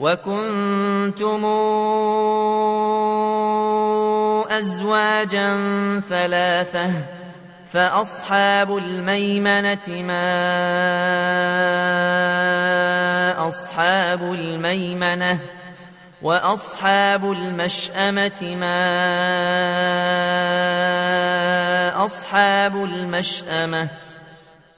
وكنتم ازواجا ثلاثة فاصحاب الميمنه ما اصحاب الميمنه واصحاب المشامه ما اصحاب المشامه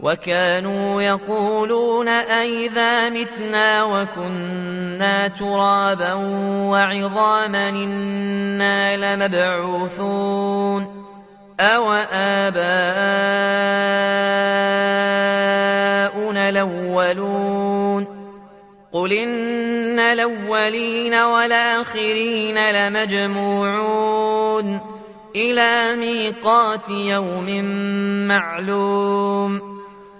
وكانوا يقولون أئذا متنا وكنا ترابا وعظاما إنا لمبعوثون أو آباؤنا الأولون قل إن الأولين والآخرين لمجموعون إلى ميقات يوم معلوم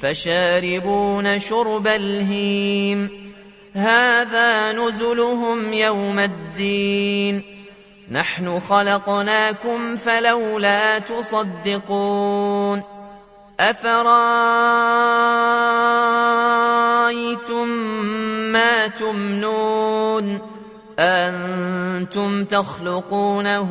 فشاربون شرب الهيم. هذا نزلهم يوم الدين. نحن خلقناكم فلولا تصدقون. أفرأيتم ما تمنون؟ أنتم تخلقونه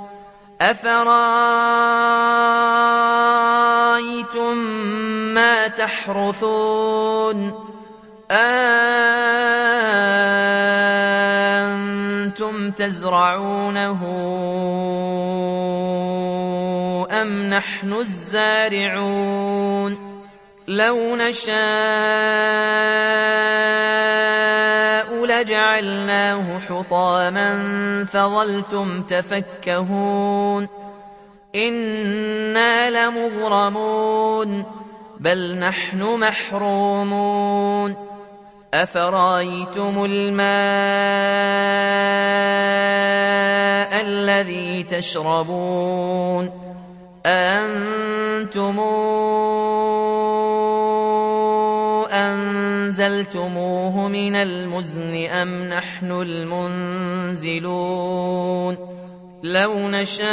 أفرأيتم ما تحرثون أأنتم تزرعونه أم نحن الزارعون لو نشاء لجعلناه حطاما فظلتم تفكهون إنا لمغرمون بل نحن محرومون أفرأيتم الماء الذي تشربون أنتم أنزلتموه من المزن أم نحن المنزلون لو نشاء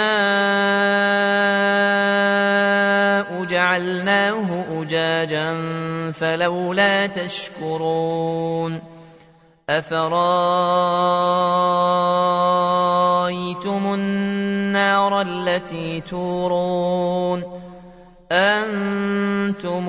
جعلناه أجاجا فلولا تشكرون أفرأيتم النار التي تورون أنتم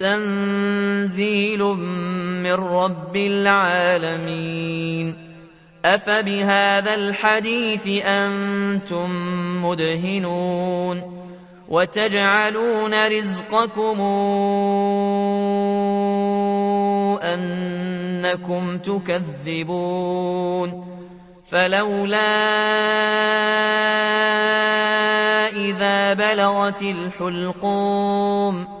تنزيل من رب العالمين. أفبهذا الحديث أنتم مدهنون. وتجعلون رزقكم أنكم تكذبون. فلولا إذا بلغت الحلقوم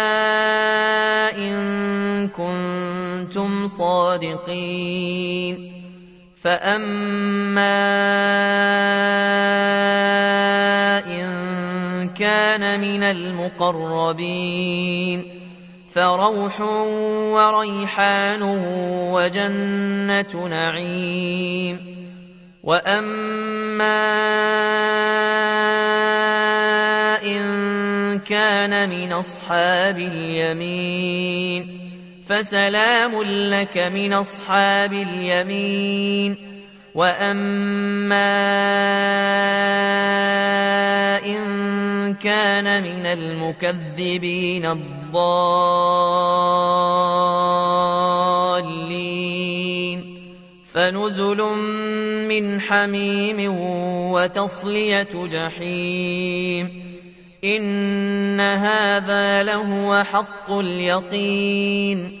كنتم صادقين. فاما كان من المقربين. فروح وريحان وجنة نعيم. وأما إن كان من أصحاب اليمين. فسلام لك من أصحاب اليمين. وأما إن كان من المكذبين الضالين. فنزل من حميم وتصلية جحيم. إن هذا لهو حق اليقين.